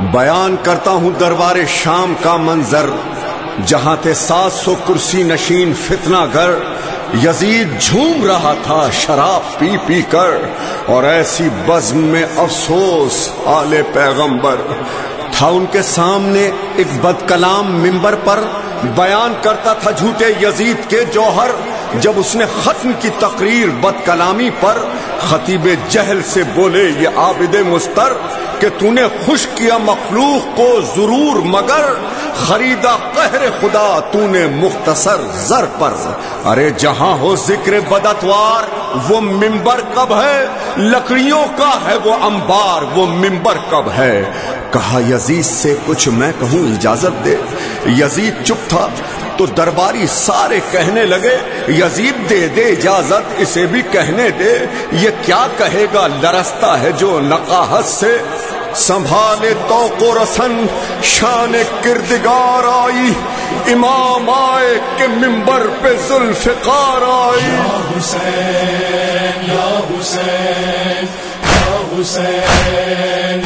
بیان کرتا ہوں دربار شام کا منظر، جہاں تھے سات سو کرسی نشین فتنہ گر یزید جھوم رہا تھا شراب پی پی کر، اور ایسی بزم میں افسوس آل پیغمبر۔ تھا ان کے سامنے ایک بد کلام ممبر پر بیان کرتا تھا جھوٹے یزید کے جوہر، جب اس نے ختم کی تقریر بد کلامی پر خطیب جہل سے بولے، یہ عابد مستر کہ تو نے خوش کیا مخلوق کو ضرور، مگر خریدا قہر خدا تو نے مختصر زر پر۔ ارے جہاں ہو ذکر بدتوار، وہ ممبر کب ہے؟ لکڑیوں کا ہے وہ انبار، وہ ممبر کب ہے؟ کہا یزید سے کچھ میں کہوں اجازت دے۔ یزید چپ تھا تو درباری سارے کہنے لگے، یزید دے دے اجازت، اسے بھی کہنے دے۔ یہ کیا کہے گا؟ لرستا ہے جو نقاہت سے۔ سنبھالے تو کو رسن، شان کردگار آئی۔ امام آئے کہ ممبر پہ ذوالفقار آئی۔ یا حسین یا حسین یا حسین یا حسین۔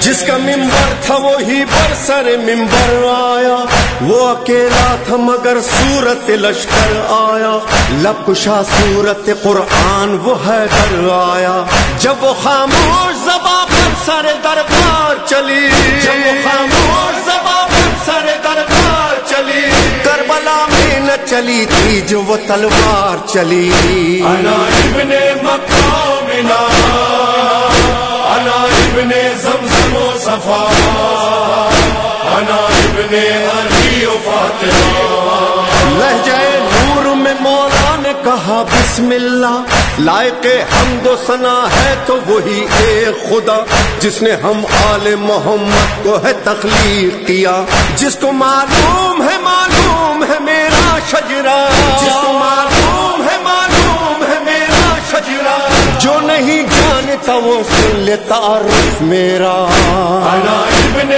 جس کا ممبر تھا وہی پر سر ممبر آیا۔ وہ اکیلا تھا مگر صورت لشکر آیا۔ لب کشا صورت قرآن وہ ہے در آیا۔ جب وہ خاموش زباں پر سر دربار چلی۔ جب وہ خاموش زباں پر سر دربار چلی۔ کربلا میں نہ چلی تھی جو وہ تلوار چلی۔ انا ابن مکہ اللہ لائق حمد و ثنا ہے تو وہی ایک خدا، جس نے ہم آل محمد کو ہے تخلیق کیا۔ جس کو معلوم ہے معلوم ہے میرا شجرا جس کو معلوم ہے معلوم ہے میرا شجرا جو نہیں جانتا وہ سن لے تعارف میرا ابن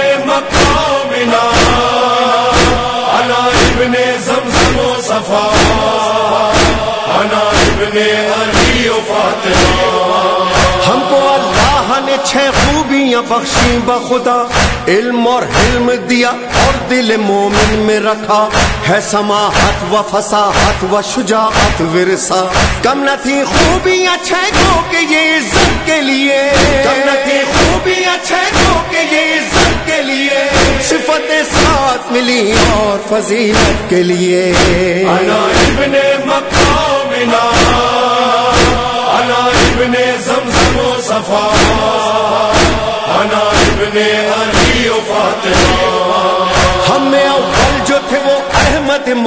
خوبیاں بخشی بخدا علم اور حلم دیا اور دل مومن میں رکھا۔ ہے سماحت و فصاحت و شجاعت ورثہ۔ کم نہ تھی خوبیاں چھ کو کہ یہ عزت کے لیے۔ کم نہ تھی خوبیاں چھ کو کہ یہ عزت کے لیے۔ صفت ساتھ ملی اور فضیلت کے لیے۔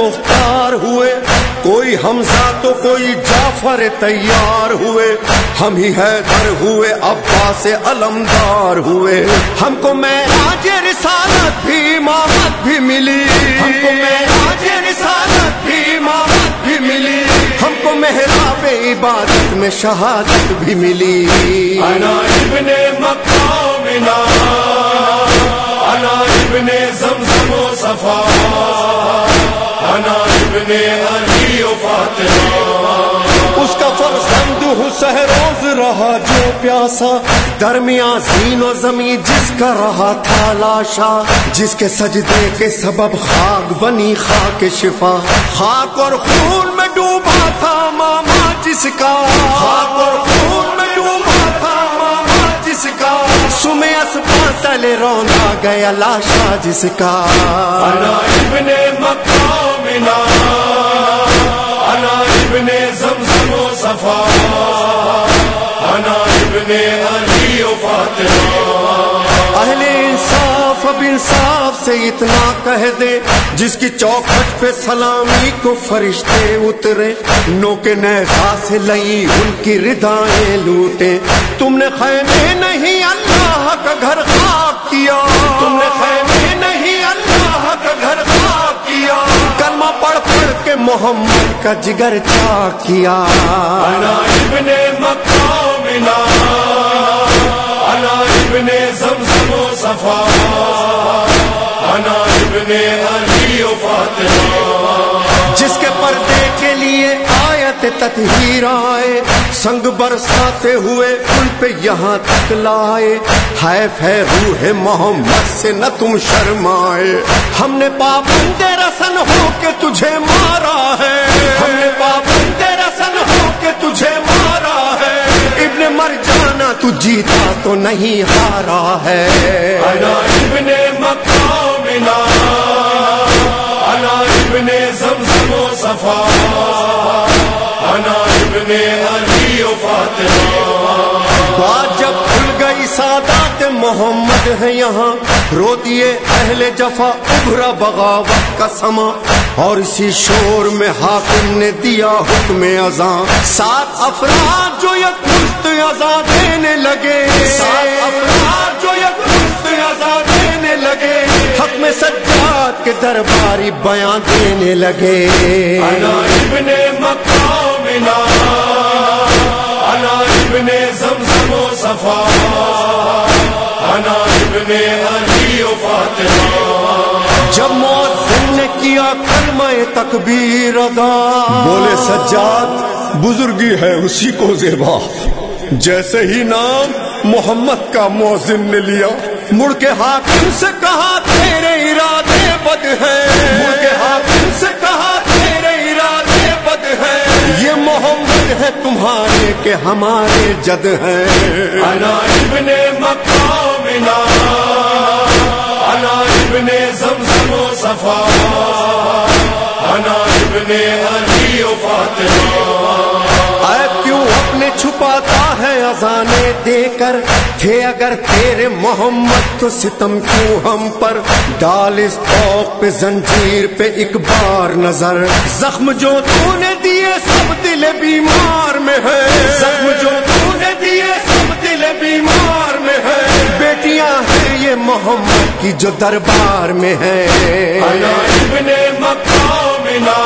مختار ہوئے۔ کوئی حمزہ تو کوئی جعفر تیار ہوئے۔ ہم ہی حیدر ہوئے، عباس علمدار ہوئے۔ ہم کو میں آج رسالت بھی امامت بھی ملی۔ ہم کو میں آج رسالت بھی امامت بھی ملی۔ ہم کو محراب عبادت میں شہادت بھی ملی۔ انا ابن مکہ منا انا ابن زمزم و صفا۔ انا ابن علی و فاطمہ۔ اس کا فرزند حسین روز رہا جو پیاسا۔ درمیان زین و زمین جس کا رہا تھا لاشا۔ جس کے سجدے کے سبب خاک بنی خاک شفا۔ خاک اور خون میں ڈوبا تھا ماما جس کا۔ خاک اور خون میں ڈوبا تھا جس کا سمے اسما تلے رونا گیا لاشا جس کا انا ابن مکہ منا، انا ابن زمزم و صفا۔ اتنا کہہ دے، جس کی چوکھٹ پہ سلامی کو فرشتے اترے۔ نو کے نیزا سے لئی، ان کی ردائیں لوٹے۔ تم نے خیمے نہیں، اللہ کا گھر خاک کیا۔ تم نے خیمے نہیں، اللہ کا گھر خاک کیا۔ کلمہ پڑھ پڑھ کے محمد کا جگر چاک کیا۔ انا ابن مکہ انا ابن زمزم و صفا۔ انا ابن علی و فاطمہ۔ جس کے پردے کے لیے آیت تطہیر آئے سنگ برساتے ہوئے ان پہ یہاں تک لائے۔ حیف ہے روح محمد سے نہ تم شرمائے۔ ہم نے پابندے رسن ہو کے تجھے مارا ہے۔ ہم نے پابندے رسن ہو کے تجھے مارا ہے۔ ابن مر جانا تو جیتا تو نہیں ہارا ہے۔ انا ابن مکہ ملا انا ابن زمزم و صفا انا ابن علی و فاطمہ۔ بات جب کھل گئی سادات محمد ہے یہاں۔ رو دیے اہل جفا ابھرا بغاوت کا سما اور اسی شور میں حاکم نے دیا حکم ازاں سات افراد جو یک مشت ازاں دینے لگے۔ سات افراد جو یک مشت ازاں دینے لگے۔ کے درباری بیان دینے لگے۔ انا ابن ملا۔ انا ابن زمزم و صفا۔ انا ابن علی و فاطمہ۔ جب مؤذن نے کیا کلمہ تکبیر ادا۔ بولے سجاد بزرگی ہے اسی کو زیبا۔ جیسے ہی نام محمد کا مؤذن نے لیا۔ مڑ کے حاکم سے کہا تیرے ارادے بد ہے۔ مڑ کے حاکم سے کہا تیرے ارادے بد ہے۔ یہ محمد ہے تمہارے کہ ہمارے جد ہے۔ انا ابن مکہ ملا انا ابن زمزم و صفا۔ انا ابن علی و فاطمہ۔ اے کیوں اپنے چھپاتا ہے ازانے دے کر تھے اگر تیرے محمد تو ستم کیوں ہم پر؟ ڈال اس توق پہ، زنجیر پہ ایک بار نظر۔ زخم جو تو نے دیے سب دل بیمار میں ہے۔ زخم جو تو نے دیے سب دل بیمار میں ہے۔ بیٹیاں ہیں یہ محمد کی جو دربار میں ہے۔ ابن مکہ ملا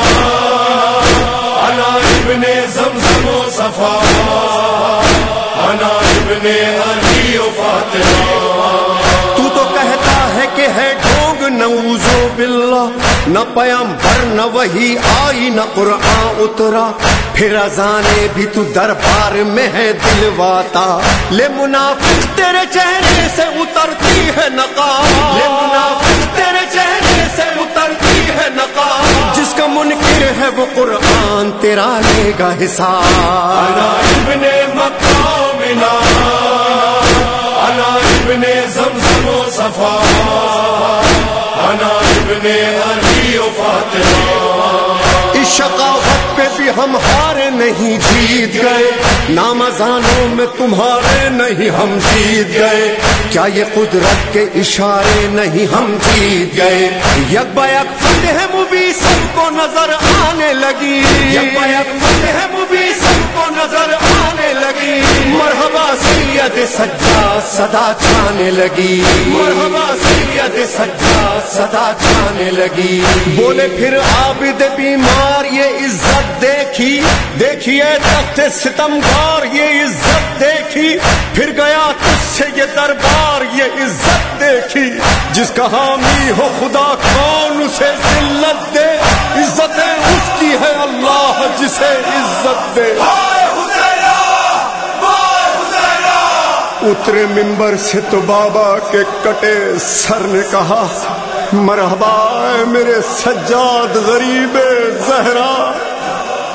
ابن زمزم و صفا۔ انا ابن علی و فاطمہ۔ تو تو کہتا ہے کہ ہے ڈھونگ نوزو باللہ نہ پیمبر نہ وہی آئی نہ قرآن اترا۔ پھر ازانے بھی تو دربار میں ہے دلواتا۔ لے منافق تیرے چہرے سے اترتی ہے نقاب۔ لے منافق تیرے چہرے سے اترتی ہے نقاب۔ جس کا منکر ہے وہ قرآن تیرا لے گا حساب۔ انا ابن مکہ ملا ابن زمزم و صفا انا ابن علی و فاطمہ۔ اس شقاوت پہ بھی ہم ہارے نہیں جیت گئے نامزانوں میں تمہارے نہیں ہم جیت گئے۔ کیا یہ قدرت کے اشارے نہیں ہم جیت گئے؟ یک بیک فتح مبی سب کو نظر آنے لگی۔ یک بیک صدا چھانے لگی۔ مرحبا سید سجا صدا چھانے لگی۔ بولے پھر عابد بیمار، یہ عزت دیکھی۔ دیکھیے تخت ستمگار یہ عزت دیکھی۔ پھر گیا تجھ سے یہ دربار، یہ عزت دیکھی۔ جس کا حامی ہو خدا، کون اسے ذلت دے؟ عزت اس کی ہے اللہ، جسے عزت دے۔ اترے ممبر سے تو بابا کے کٹے سر نے کہا، مرحبا اے میرے سجاد غریب زہرا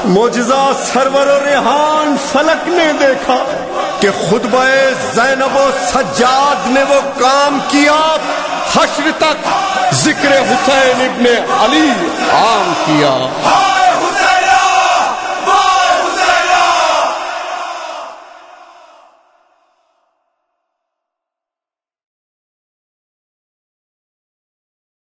موجزہ سرور و ریحان فلک نے دیکھا کہ خطبہ زینب و سجاد نے وہ کام کیا۔ حشر تک ذکر حسین ابن علی عام کیا۔